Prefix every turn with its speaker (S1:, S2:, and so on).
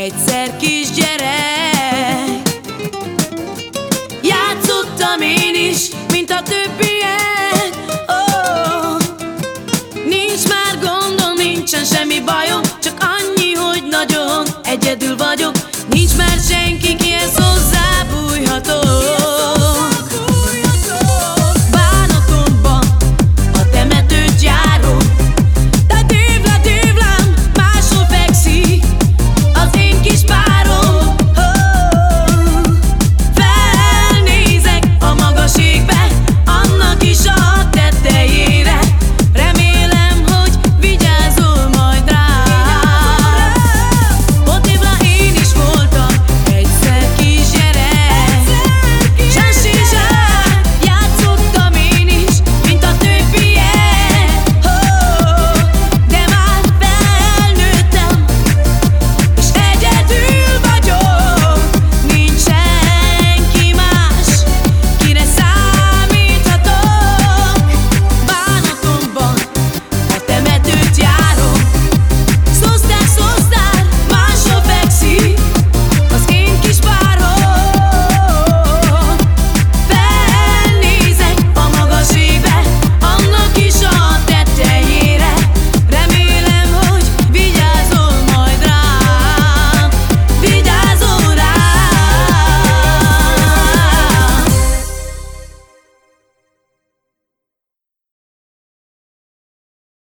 S1: egyszer kisgyerek. Játszottam én is, mint a többi